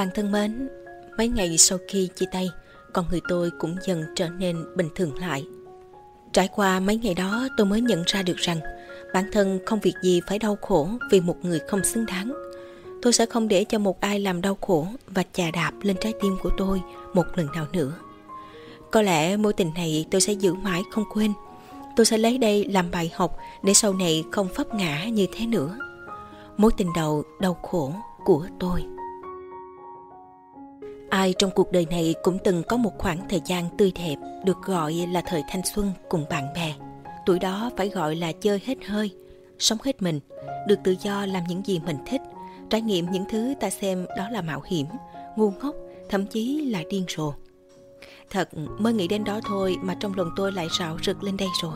Bạn thân mến, mấy ngày sau khi chia tay, con người tôi cũng dần trở nên bình thường lại. Trải qua mấy ngày đó tôi mới nhận ra được rằng bản thân không việc gì phải đau khổ vì một người không xứng đáng. Tôi sẽ không để cho một ai làm đau khổ và chà đạp lên trái tim của tôi một lần nào nữa. Có lẽ mối tình này tôi sẽ giữ mãi không quên. Tôi sẽ lấy đây làm bài học để sau này không pháp ngã như thế nữa. Mối tình đầu đau khổ của tôi. Ai trong cuộc đời này cũng từng có một khoảng thời gian tươi đẹp được gọi là thời thanh xuân cùng bạn bè. Tuổi đó phải gọi là chơi hết hơi, sống hết mình, được tự do làm những gì mình thích, trải nghiệm những thứ ta xem đó là mạo hiểm, ngu ngốc, thậm chí là điên rồ. Thật, mới nghĩ đến đó thôi mà trong lòng tôi lại rạo rực lên đây rồi.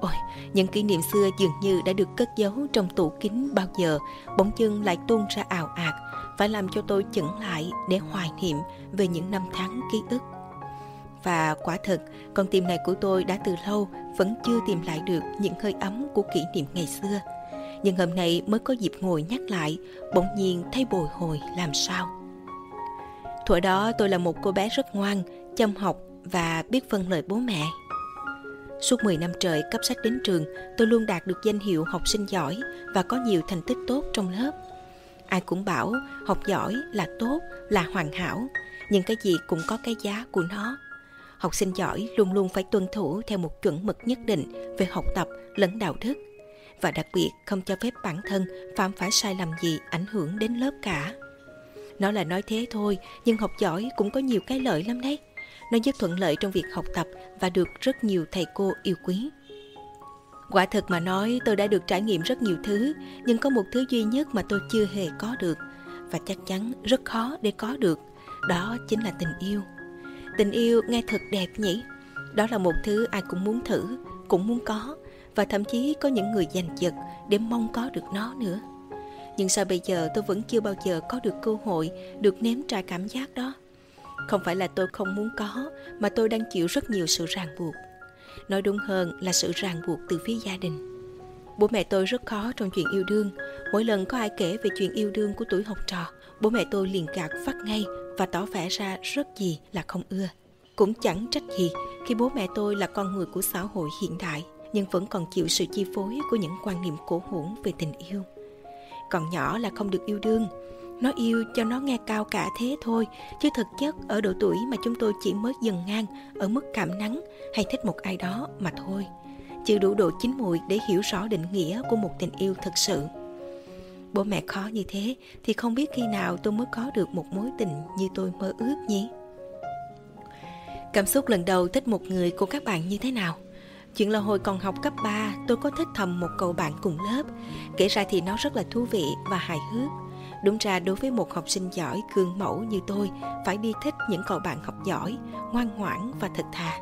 Ôi, những kỷ niệm xưa dường như đã được cất giấu trong tủ kính bao giờ, bỗng dưng lại tuôn ra ảo ạt, phải làm cho tôi chững lại để hoài niệm về những năm tháng ký ức. Và quả thật, con tim này của tôi đã từ lâu vẫn chưa tìm lại được những hơi ấm của kỷ niệm ngày xưa. Nhưng hôm nay mới có dịp ngồi nhắc lại, bỗng nhiên thấy bồi hồi làm sao. Thuở đó tôi là một cô bé rất ngoan, chăm học và biết phân lời bố mẹ. Suốt 10 năm trời cấp sách đến trường, tôi luôn đạt được danh hiệu học sinh giỏi và có nhiều thành tích tốt trong lớp. Ai cũng bảo học giỏi là tốt, là hoàn hảo, nhưng cái gì cũng có cái giá của nó. Học sinh giỏi luôn luôn phải tuân thủ theo một chuẩn mực nhất định về học tập lẫn đạo đức và đặc biệt không cho phép bản thân phạm phải sai lầm gì ảnh hưởng đến lớp cả. Nó là nói thế thôi, nhưng học giỏi cũng có nhiều cái lợi lắm đấy. Nó giúp thuận lợi trong việc học tập và được rất nhiều thầy cô yêu quý. Quả thật mà nói tôi đã được trải nghiệm rất nhiều thứ, nhưng có một thứ duy nhất mà tôi chưa hề có được và chắc chắn rất khó để có được, đó chính là tình yêu. Tình yêu nghe thật đẹp nhỉ? Đó là một thứ ai cũng muốn thử, cũng muốn có và thậm chí có những người giành giật để mong có được nó nữa. Nhưng sao bây giờ tôi vẫn chưa bao giờ có được cơ hội được nếm trải cảm giác đó? Không phải là tôi không muốn có, mà tôi đang chịu rất nhiều sự ràng buộc. Nói đúng hơn là sự ràng buộc từ phía gia đình. Bố mẹ tôi rất khó trong chuyện yêu đương. Mỗi lần có ai kể về chuyện yêu đương của tuổi học trò, bố mẹ tôi liền gạt phát ngay và tỏ vẻ ra rất gì là không ưa. Cũng chẳng trách gì khi bố mẹ tôi là con người của xã hội hiện đại nhưng vẫn còn chịu sự chi phối của những quan niệm cổ hủ về tình yêu. Còn nhỏ là không được yêu đương, nó yêu cho nó nghe cao cả thế thôi, chứ thực chất ở độ tuổi mà chúng tôi chỉ mới dần ngang ở mức cảm nắng hay thích một ai đó mà thôi. Chưa đủ độ chín mùi để hiểu rõ định nghĩa của một tình yêu thực sự. Bố mẹ khó như thế thì không biết khi nào tôi mới có được một mối tình như tôi mơ ước nhỉ? Cảm xúc lần đầu thích một người của các bạn như thế nào? Chuyện là hồi còn học cấp 3, tôi có thích thầm một cậu bạn cùng lớp. Kể ra thì nó rất là thú vị và hài hước. Đúng ra đối với một học sinh giỏi gương mẫu như tôi, phải đi thích những cậu bạn học giỏi, ngoan ngoãn và thật thà.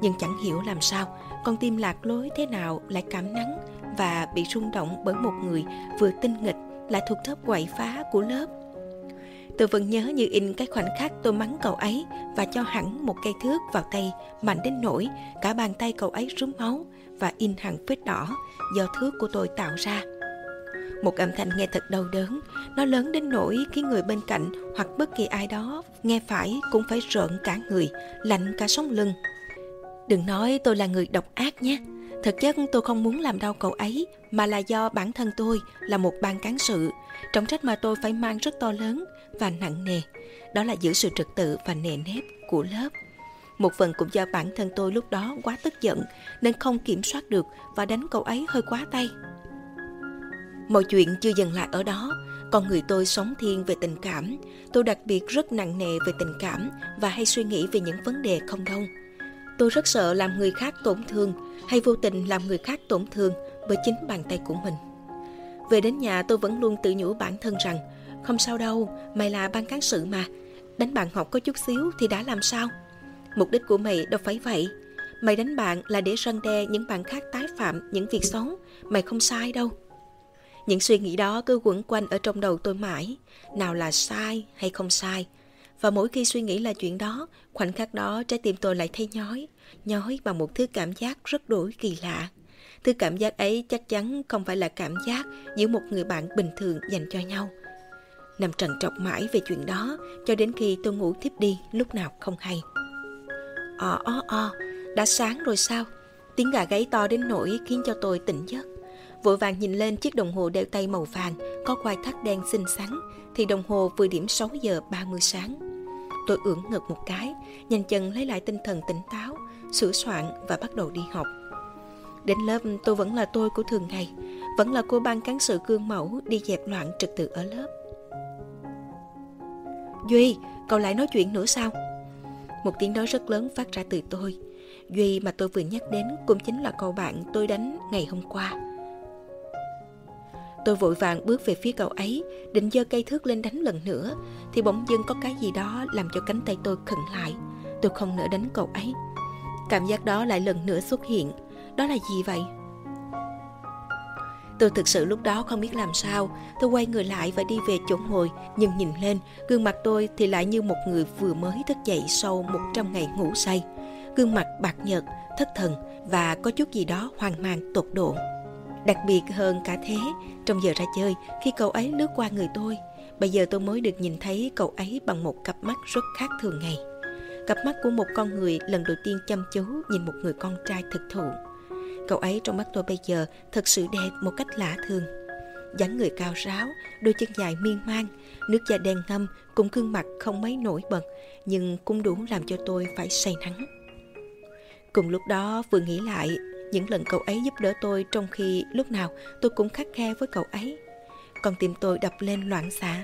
Nhưng chẳng hiểu làm sao, con tim lạc lối thế nào lại cảm nắng và bị rung động bởi một người vừa tinh nghịch lại thuộc lớp quậy phá của lớp. Tôi vẫn nhớ như in cái khoảnh khắc tôi mắng cậu ấy và cho hẳn một cây thước vào tay mạnh đến nỗi cả bàn tay cậu ấy rúm máu và in hẳn vết đỏ do thước của tôi tạo ra. Một âm thanh nghe thật đau đớn, nó lớn đến nỗi khiến người bên cạnh hoặc bất kỳ ai đó nghe phải cũng phải rợn cả người, lạnh cả sống lưng. Đừng nói tôi là người độc ác nhé. Thực chất tôi không muốn làm đau cậu ấy, mà là do bản thân tôi là một ban cán sự. Trọng trách mà tôi phải mang rất to lớn và nặng nề. Đó là giữ sự trật tự và nề nếp của lớp. Một phần cũng do bản thân tôi lúc đó quá tức giận nên không kiểm soát được và đánh cậu ấy hơi quá tay. Mọi chuyện chưa dừng lại ở đó, con người tôi sống thiên về tình cảm. Tôi đặc biệt rất nặng nề về tình cảm và hay suy nghĩ về những vấn đề không đâu. Tôi rất sợ làm người khác tổn thương hay vô tình làm người khác tổn thương bởi chính bàn tay của mình. Về đến nhà tôi vẫn luôn tự nhủ bản thân rằng không sao đâu, mày là ban cán sự mà. Đánh bạn học có chút xíu thì đã làm sao? Mục đích của mày đâu phải vậy. Mày đánh bạn là để răng đe những bạn khác tái phạm những việc xấu. Mày không sai đâu. Những suy nghĩ đó cứ quẩn quanh ở trong đầu tôi mãi. Nào là sai hay không sai. Và mỗi khi suy nghĩ là chuyện đó, khoảnh khắc đó trái tim tôi lại thấy nhói. Nhói bằng một thứ cảm giác rất đổi kỳ lạ. Thứ cảm giác ấy chắc chắn không phải là cảm giác giữa một người bạn bình thường dành cho nhau. nằm trần trọc mãi về chuyện đó cho đến khi tôi ngủ thiếp đi lúc nào không hay. Ồ, ồ, ồ, đã sáng rồi sao? Tiếng gà gáy to đến nỗi khiến cho tôi tỉnh giấc. Vội vàng nhìn lên chiếc đồng hồ đeo tay màu vàng có quai thắt đen xinh xắn thì đồng hồ vừa điểm 6 giờ 30 sáng. Tôi ưỡn ngực một cái, nhanh chân lấy lại tinh thần tỉnh táo, sửa soạn và bắt đầu đi học. Đến lớp tôi vẫn là tôi của thường ngày, vẫn là cô ban cán sự gương mẫu đi dẹp loạn trật tự ở lớp. Duy, cậu lại nói chuyện nữa sao? Một tiếng nói rất lớn phát ra từ tôi. Duy mà tôi vừa nhắc đến cũng chính là cậu bạn tôi đánh ngày hôm qua. Tôi vội vàng bước về phía cậu ấy, định giơ cây thước lên đánh lần nữa, thì bỗng dưng có cái gì đó làm cho cánh tay tôi khẩn lại. Tôi không nỡ đánh cậu ấy. Cảm giác đó lại lần nữa xuất hiện. Đó là gì vậy? Tôi thực sự lúc đó không biết làm sao, tôi quay người lại và đi về chỗ ngồi, nhưng nhìn lên, gương mặt tôi thì lại như một người vừa mới thức dậy sau 100 ngày ngủ say. Gương mặt bạc nhợt, thất thần và có chút gì đó hoang mang tột độ. Đặc biệt hơn cả thế, trong giờ ra chơi, khi cậu ấy lướt qua người tôi, bây giờ tôi mới được nhìn thấy cậu ấy bằng một cặp mắt rất khác thường ngày. Cặp mắt của một con người lần đầu tiên chăm chú nhìn một người con trai thực thụ. Cậu ấy trong mắt tôi bây giờ thật sự đẹp một cách lạ thường. dáng người cao ráo, đôi chân dài miên man, nước da đen ngâm cùng gương mặt không mấy nổi bật, nhưng cũng đủ làm cho tôi phải say nắng. Cùng lúc đó vừa nghĩ lại những lần cậu ấy giúp đỡ tôi trong khi lúc nào tôi cũng khắc khe với cậu ấy. Còn tim tôi đập lên loạn xạ.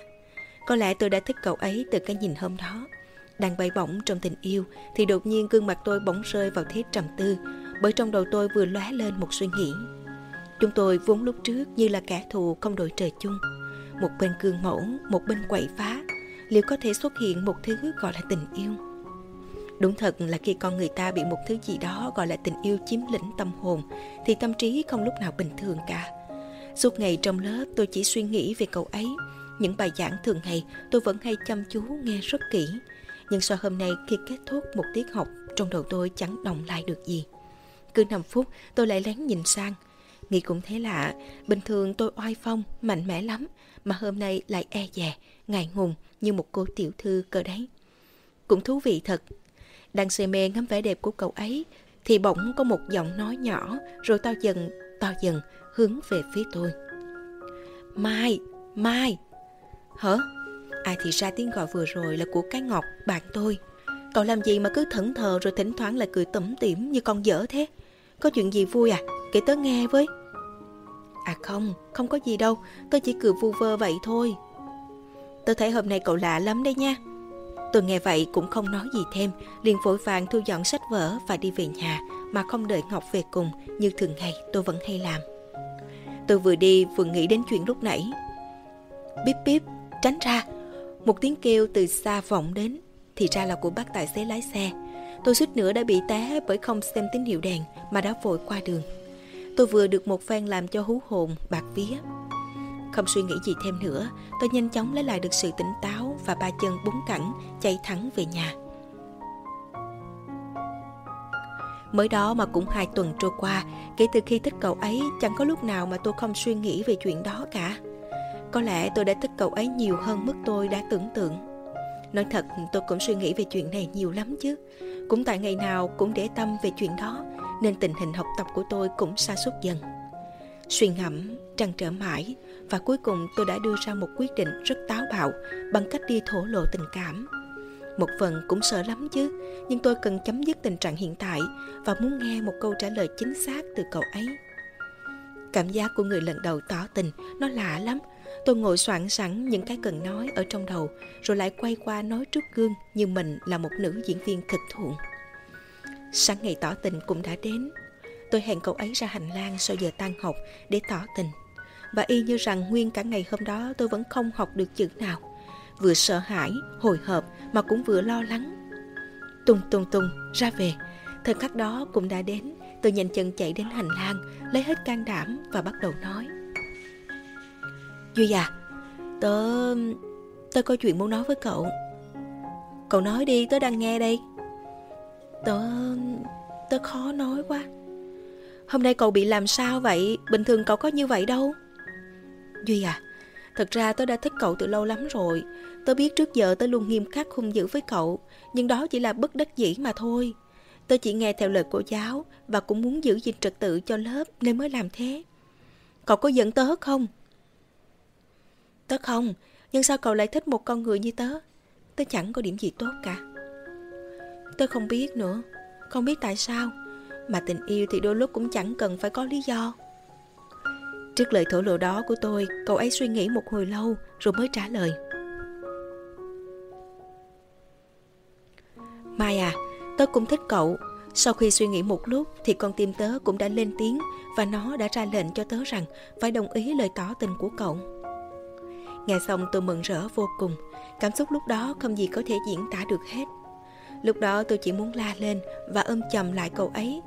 Có lẽ tôi đã thích cậu ấy từ cái nhìn hôm đó. Đang bay bổng trong tình yêu thì đột nhiên gương mặt tôi bỗng rơi vào thế trầm tư bởi trong đầu tôi vừa lóe lên một suy nghĩ. Chúng tôi vốn lúc trước như là kẻ thù không đội trời chung. Một bên cương mẫu, một bên quậy phá. Liệu có thể xuất hiện một thứ gọi là tình yêu? Đúng thật là khi con người ta bị một thứ gì đó gọi là tình yêu chiếm lĩnh tâm hồn thì tâm trí không lúc nào bình thường cả. Suốt ngày trong lớp tôi chỉ suy nghĩ về cậu ấy. Những bài giảng thường ngày tôi vẫn hay chăm chú nghe rất kỹ. Nhưng sau hôm nay khi kết thúc một tiết học trong đầu tôi chẳng động lại được gì. Cứ 5 phút tôi lại lén nhìn sang. Nghĩ cũng thấy lạ, bình thường tôi oai phong, mạnh mẽ lắm, mà hôm nay lại e dè, ngại ngùng như một cô tiểu thư cơ đấy. Cũng thú vị thật, đang say mê ngắm vẻ đẹp của cậu ấy, thì bỗng có một giọng nói nhỏ, rồi to dần to dần hướng về phía tôi. Mai mai. Hả? Ai thì ra tiếng gọi vừa rồi là của cái ngọc, bạn tôi. Cậu làm gì mà cứ thẫn thờ rồi thỉnh thoảng lại cười tẩm tỉm như con dở thế? Có chuyện gì vui à? Kể tớ nghe với. À không không có gì đâu. Tớ chỉ cười vu vơ vậy thôi. Tớ thấy hôm nay cậu lạ lắm đấy nha. Tôi nghe vậy cũng không nói gì thêm, liền vội vàng thu dọn sách vở và đi về nhà mà không đợi Ngọc về cùng như thường ngày tôi vẫn hay làm. Tôi vừa đi vừa nghĩ đến chuyện lúc nãy. Bíp bíp, tránh ra. Một tiếng kêu từ xa vọng đến, thì ra là của bác tài xế lái xe. Tôi suýt nữa đã bị té bởi không xem tín hiệu đèn mà đã vội qua đường. Tôi vừa được một phen làm cho hú hồn bạc vía. Không suy nghĩ gì thêm nữa, tôi nhanh chóng lấy lại được sự tỉnh táo và ba chân bốn cẳng chạy thẳng về nhà. Mới đó mà cũng hai tuần trôi qua, kể từ khi thích cậu ấy chẳng có lúc nào mà tôi không suy nghĩ về chuyện đó cả. Có lẽ tôi đã thích cậu ấy nhiều hơn mức tôi đã tưởng tượng. Nói thật, tôi cũng suy nghĩ về chuyện này nhiều lắm chứ. Cũng tại ngày nào cũng để tâm về chuyện đó, nên tình hình học tập của tôi cũng sa sút dần. Suy ngẫm, trăn trở mãi, và cuối cùng tôi đã đưa ra một quyết định rất táo bạo bằng cách đi thổ lộ tình cảm. Một phần cũng sợ lắm chứ, nhưng tôi cần chấm dứt tình trạng hiện tại và muốn nghe một câu trả lời chính xác từ cậu ấy. Cảm giác của người lần đầu tỏ tình, nó lạ lắm. Tôi ngồi soạn sẵn những cái cần nói ở trong đầu, rồi lại quay qua nói trước gương như mình là một nữ diễn viên thực thụ. Sáng ngày tỏ tình cũng đã đến. Tôi hẹn cậu ấy ra hành lang sau giờ tan học để tỏ tình và y như rằng nguyên cả ngày hôm đó tôi vẫn không học được chữ nào. Vừa sợ hãi, hồi hộp mà cũng vừa lo lắng. Tung tung tung ra về, thời khắc đó cũng đã đến, tôi nhanh chân chạy đến hành lang, lấy hết can đảm và bắt đầu nói. Duy à, tớ... tớ có chuyện muốn nói với cậu. Cậu nói đi, tớ đang nghe đây. Tớ... tớ khó nói quá. Hôm nay cậu bị làm sao vậy? Bình thường cậu có như vậy đâu. Duy à, Thật ra tớ đã thích cậu từ lâu lắm rồi. Tớ biết trước giờ tớ luôn nghiêm khắc hung dữ với cậu, nhưng đó chỉ là bất đắc dĩ mà thôi. Tớ chỉ nghe theo lời cô giáo và cũng muốn giữ gìn trật tự cho lớp nên mới làm thế. Cậu có giận tớ không? Tớ không, nhưng sao cậu lại thích một con người như tớ? Tớ chẳng có điểm gì tốt cả. Tớ không biết nữa, không biết tại sao. Mà tình yêu thì đôi lúc cũng chẳng cần phải có lý do. Trước lời thổ lộ đó của tôi, cậu ấy suy nghĩ một hồi lâu rồi mới trả lời. Mai à, tớ cũng thích cậu. Sau khi suy nghĩ một lúc thì con tim tớ cũng đã lên tiếng và nó đã ra lệnh cho tớ rằng phải đồng ý lời tỏ tình của cậu. Nghe xong tôi mừng rỡ vô cùng, cảm xúc lúc đó không gì có thể diễn tả được hết. Lúc đó tôi chỉ muốn la lên và ôm chầm lại cậu ấy.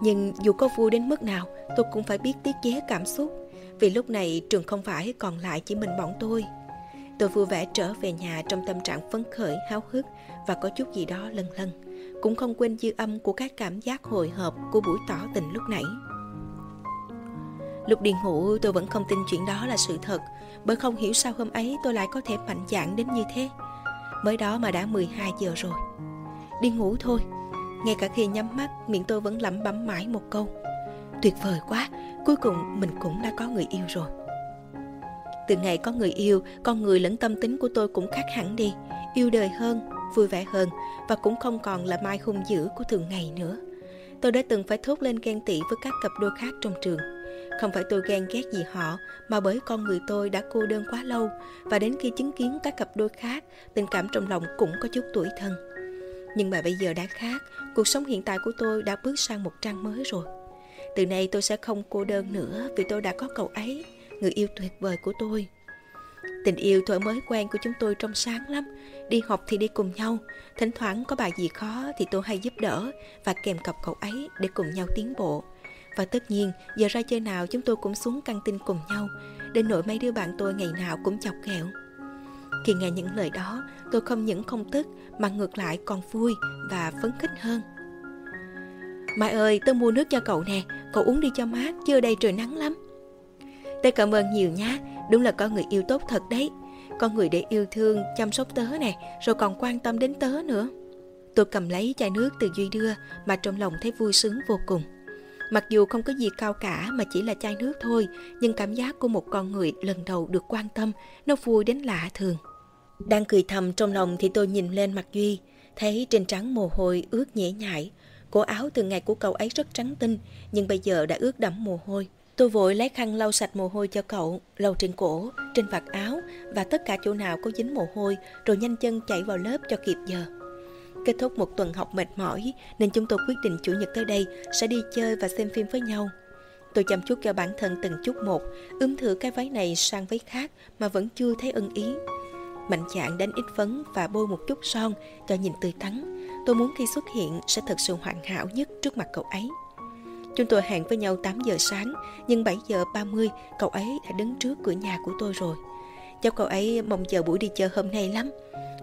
Nhưng dù có vui đến mức nào, tôi cũng phải biết tiết chế cảm xúc. Vì lúc này trường không phải còn lại chỉ mình bọn tôi. Tôi vui vẻ trở về nhà trong tâm trạng phấn khởi, háo hức và có chút gì đó lân lân. Cũng không quên dư âm của các cảm giác hồi hộp của buổi tỏ tình lúc nãy. Lúc đi ngủ tôi vẫn không tin chuyện đó là sự thật Bởi không hiểu sao hôm ấy tôi lại có thể mạnh dạn đến như thế Mới đó mà đã 12 giờ rồi Đi ngủ thôi ngay cả khi nhắm mắt miệng tôi vẫn lẩm bẩm mãi một câu. Tuyệt vời quá Cuối cùng mình cũng đã có người yêu rồi. Từ ngày có người yêu Con người lẫn tâm tính của tôi cũng khác hẳn đi. Yêu đời hơn, vui vẻ hơn Và cũng không còn là mai hung dữ của thường ngày nữa. Tôi đã từng phải thốt lên ghen tị với các cặp đôi khác trong trường. Không phải tôi ghen ghét gì họ, mà bởi con người tôi đã cô đơn quá lâu và đến khi chứng kiến các cặp đôi khác, tình cảm trong lòng cũng có chút tuổi thân. Nhưng mà bây giờ đã khác, cuộc sống hiện tại của tôi đã bước sang một trang mới rồi. Từ nay tôi sẽ không cô đơn nữa vì tôi đã có cậu ấy, người yêu tuyệt vời của tôi. Tình yêu thuở mới quen của chúng tôi trong sáng lắm Đi học thì đi cùng nhau Thỉnh thoảng có bài gì khó thì tôi hay giúp đỡ Và kèm cặp cậu ấy để cùng nhau tiến bộ và tất nhiên, giờ ra chơi nào chúng tôi cũng xuống căng tin cùng nhau, đến nỗi mấy đứa bạn tôi ngày nào cũng chọc ghẹo. Khi nghe những lời đó, tôi không những không tức mà ngược lại còn vui và phấn khích hơn. Mai ơi, tôi mua nước cho cậu nè, cậu uống đi cho mát, chưa đây trời nắng lắm. Tớ cảm ơn nhiều nhá, đúng là có người yêu tốt thật đấy. Có người để yêu thương, chăm sóc tớ nè, rồi còn quan tâm đến tớ nữa. Tôi cầm lấy chai nước từ Duy đưa mà trong lòng thấy vui sướng vô cùng. Mặc dù không có gì cao cả mà chỉ là chai nước thôi, nhưng cảm giác của một con người lần đầu được quan tâm, nó vui đến lạ thường. Đang cười thầm trong lòng thì tôi nhìn lên mặt Duy, thấy trên trắng mồ hôi ướt nhễ nhại. Cổ áo từ ngày của cậu ấy rất trắng tinh, nhưng bây giờ đã ướt đẫm mồ hôi. Tôi vội lấy khăn lau sạch mồ hôi cho cậu, lau trên cổ, trên vạt áo và tất cả chỗ nào có dính mồ hôi, rồi nhanh chân chạy vào lớp cho kịp giờ. Kết thúc một tuần học mệt mỏi nên chúng tôi quyết định chủ nhật tới đây sẽ đi chơi và xem phim với nhau. Tôi chăm chút cho bản thân từng chút một, ướm thử cái váy này sang váy khác mà vẫn chưa thấy ưng ý. Mạnh chạng đánh ít phấn và bôi một chút son cho nhìn tươi tắn. Tôi muốn khi xuất hiện sẽ thật sự hoàn hảo nhất trước mặt cậu ấy. Chúng tôi hẹn với nhau 8 giờ sáng, nhưng 7 giờ 30 cậu ấy đã đứng trước cửa nhà của tôi rồi. Cháu cậu ấy mong chờ buổi đi chơi hôm nay lắm.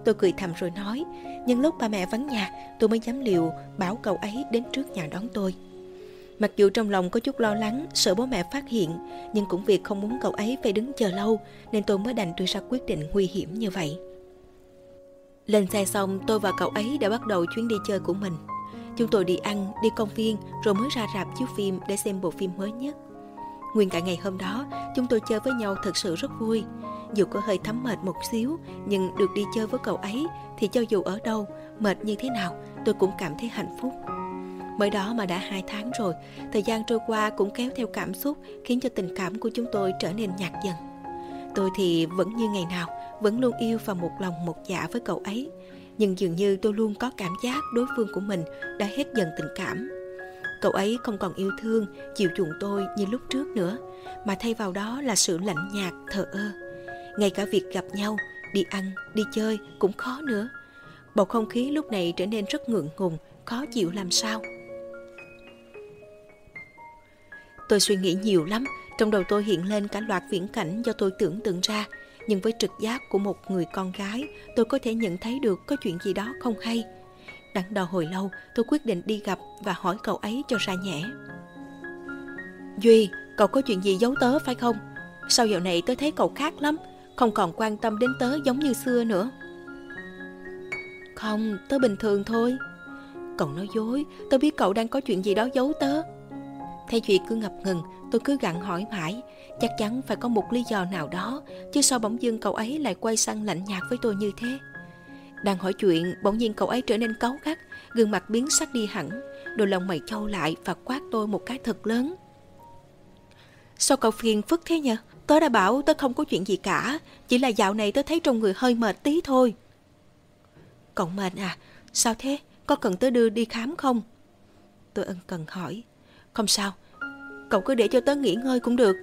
Tôi cười thầm rồi nói, nhưng lúc ba mẹ vắng nhà, tôi mới dám liều bảo cậu ấy đến trước nhà đón tôi. Mặc dù trong lòng có chút lo lắng, sợ bố mẹ phát hiện, nhưng cũng vì không muốn cậu ấy phải đứng chờ lâu, nên tôi mới đành đưa ra quyết định nguy hiểm như vậy. Lên xe xong, tôi và cậu ấy đã bắt đầu chuyến đi chơi của mình. Chúng tôi đi ăn, đi công viên, rồi mới ra rạp chiếu phim để xem bộ phim mới nhất. Nguyên cả ngày hôm đó, chúng tôi chơi với nhau thật sự rất vui. Dù có hơi thấm mệt một xíu, nhưng được đi chơi với cậu ấy thì cho dù ở đâu, mệt như thế nào, tôi cũng cảm thấy hạnh phúc. Mới đó mà đã hai tháng rồi, thời gian trôi qua cũng kéo theo cảm xúc khiến cho tình cảm của chúng tôi trở nên nhạt dần. Tôi thì vẫn như ngày nào, vẫn luôn yêu và một lòng một dạ với cậu ấy. Nhưng dường như tôi luôn có cảm giác đối phương của mình đã hết dần tình cảm. Cậu ấy không còn yêu thương, chịu chuộng tôi như lúc trước nữa, mà thay vào đó là sự lạnh nhạt, thờ ơ. Ngay cả việc gặp nhau, đi ăn, đi chơi cũng khó nữa. Bầu không khí lúc này trở nên rất ngượng ngùng, khó chịu làm sao. Tôi suy nghĩ nhiều lắm, trong đầu tôi hiện lên cả loạt viễn cảnh do tôi tưởng tượng ra. Nhưng với trực giác của một người con gái, tôi có thể nhận thấy được có chuyện gì đó không hay. Đắn đo hồi lâu, tôi quyết định đi gặp và hỏi cậu ấy cho ra nhẽ. Duy, cậu có chuyện gì giấu tớ phải không? Sau dạo này tớ thấy cậu khác lắm Không còn quan tâm đến tớ giống như xưa nữa. Không, tớ bình thường thôi. Cậu nói dối Tớ biết cậu đang có chuyện gì đó giấu tớ. Thay chuyện cứ ngập ngừng Tôi cứ gặn hỏi mãi. Chắc chắn phải có một lý do nào đó Chứ sao bỗng dưng cậu ấy lại quay sang lạnh nhạt với tôi như thế? Đang hỏi chuyện, Bỗng nhiên cậu ấy trở nên cáu gắt, Gương mặt biến sắc đi hẳn. Đôi lòng mày trâu lại và quát tôi một cái thật lớn. Sao cậu phiền phức thế nhờ? Tớ đã bảo tớ không có chuyện gì cả, Chỉ là dạo này tớ thấy trong người hơi mệt tí thôi. Cậu mệt à? Sao thế? Có cần tớ đưa đi khám không? Tôi ân cần hỏi. Không sao. Cậu cứ để cho tớ nghỉ ngơi cũng được.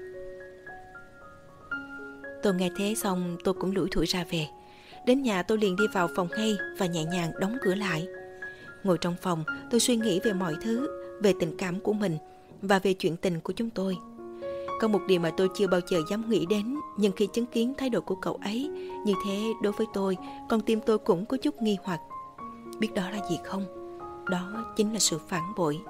Tôi nghe thế xong, tôi cũng lủi thủi ra về. Đến nhà tôi liền đi vào phòng ngay Và nhẹ nhàng đóng cửa lại Ngồi trong phòng tôi suy nghĩ về mọi thứ Về tình cảm của mình Và về chuyện tình của chúng tôi có một điều mà tôi chưa bao giờ dám nghĩ đến, nhưng khi chứng kiến thái độ của cậu ấy, như thế đối với tôi, con tim tôi cũng có chút nghi hoặc. Biết đó là gì không? Đó chính là sự phản bội.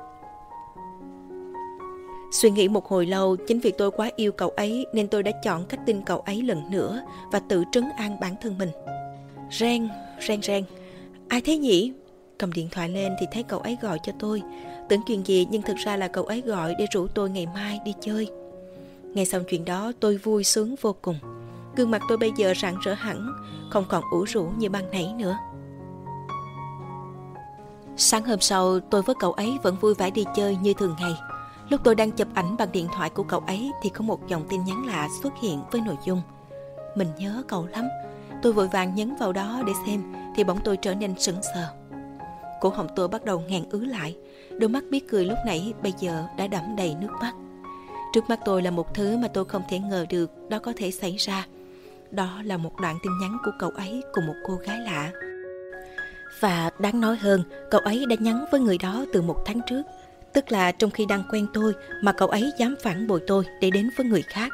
Suy nghĩ một hồi lâu, chính vì tôi quá yêu cậu ấy nên tôi đã chọn cách tin cậu ấy lần nữa và tự trấn an bản thân mình. Ren, ren ren, ai thế nhỉ? Cầm điện thoại lên thì thấy cậu ấy gọi cho tôi. Tưởng chuyện gì nhưng thực ra là cậu ấy gọi để rủ tôi ngày mai đi chơi. Nghe xong chuyện đó tôi vui sướng vô cùng. Gương mặt tôi bây giờ rạng rỡ hẳn, không còn ủ rũ như ban nãy nữa. Sáng hôm sau, tôi với cậu ấy vẫn vui vẻ đi chơi như thường ngày. Lúc tôi đang chụp ảnh bằng điện thoại của cậu ấy thì có một dòng tin nhắn lạ xuất hiện với nội dung. Mình nhớ cậu lắm. Tôi vội vàng nhấn vào đó để xem thì bỗng tôi trở nên sững sờ. Cổ họng tôi bắt đầu ngàn ứ lại. Đôi mắt biết cười lúc nãy bây giờ đã đẫm đầy nước mắt. Trước mắt tôi là một thứ mà tôi không thể ngờ được đó có thể xảy ra. Đó là một đoạn tin nhắn của cậu ấy cùng một cô gái lạ. Và đáng nói hơn, cậu ấy đã nhắn với người đó từ một tháng trước. Tức là trong khi đang quen tôi mà cậu ấy dám phản bội tôi để đến với người khác.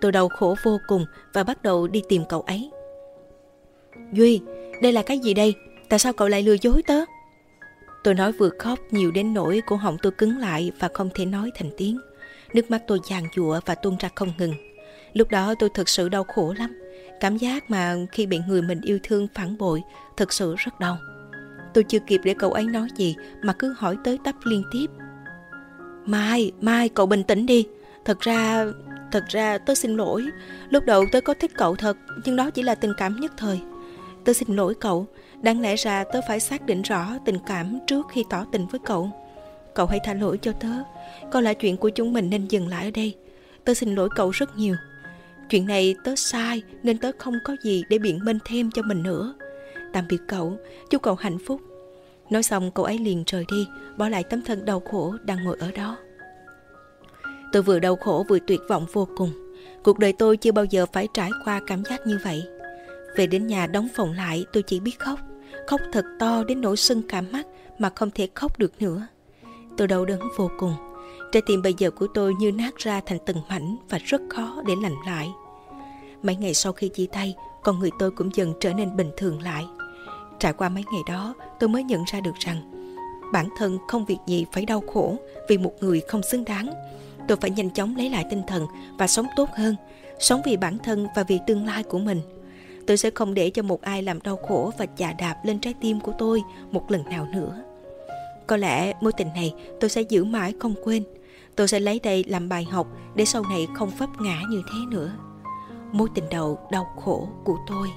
Tôi đau khổ vô cùng và bắt đầu đi tìm cậu ấy. Duy, đây là cái gì đây? Tại sao cậu lại lừa dối tớ? Tôi nói vừa khóc nhiều đến nỗi cổ họng tôi cứng lại và không thể nói thành tiếng. Nước mắt tôi giàn giụa và tuôn ra không ngừng. Lúc đó tôi thực sự đau khổ lắm. Cảm giác mà khi bị người mình yêu thương phản bội thực sự rất đau. Tôi chưa kịp để cậu ấy nói gì mà cứ hỏi tới tấp liên tiếp. Mai, Mai, cậu bình tĩnh đi. Thật ra, thật ra tớ xin lỗi. Lúc đầu tớ có thích cậu thật, nhưng đó chỉ là tình cảm nhất thời. Tớ xin lỗi cậu, đáng lẽ ra tớ phải xác định rõ tình cảm trước khi tỏ tình với cậu. Cậu hãy tha lỗi cho tớ. Có lẽ chuyện của chúng mình nên dừng lại ở đây. Tớ xin lỗi cậu rất nhiều. Chuyện này tớ sai Nên tớ không có gì để biện minh thêm cho mình nữa. Tạm biệt cậu. Chúc cậu hạnh phúc. Nói xong cậu ấy liền rời đi Bỏ lại tấm thân đau khổ đang ngồi ở đó. Tôi vừa đau khổ vừa tuyệt vọng vô cùng. Cuộc đời tôi chưa bao giờ phải trải qua cảm giác như vậy. Về đến nhà đóng phòng lại tôi chỉ biết khóc Khóc thật to đến nỗi sưng cả mắt Mà không thể khóc được nữa Tôi đau đớn vô cùng. Trái tim bây giờ của tôi như nát ra thành từng mảnh và rất khó để lành lại. Mấy ngày sau khi chia tay, con người tôi cũng dần trở nên bình thường lại. Trải qua mấy ngày đó, tôi mới nhận ra được rằng bản thân không việc gì phải đau khổ vì một người không xứng đáng. Tôi phải nhanh chóng lấy lại tinh thần và sống tốt hơn, sống vì bản thân và vì tương lai của mình. Tôi sẽ không để cho một ai làm đau khổ và chà đạp lên trái tim của tôi một lần nào nữa. Có lẽ mối tình này tôi sẽ giữ mãi không quên. Tôi sẽ lấy đây làm bài học để sau này không vấp ngã như thế nữa. Mối tình đầu đau khổ của tôi.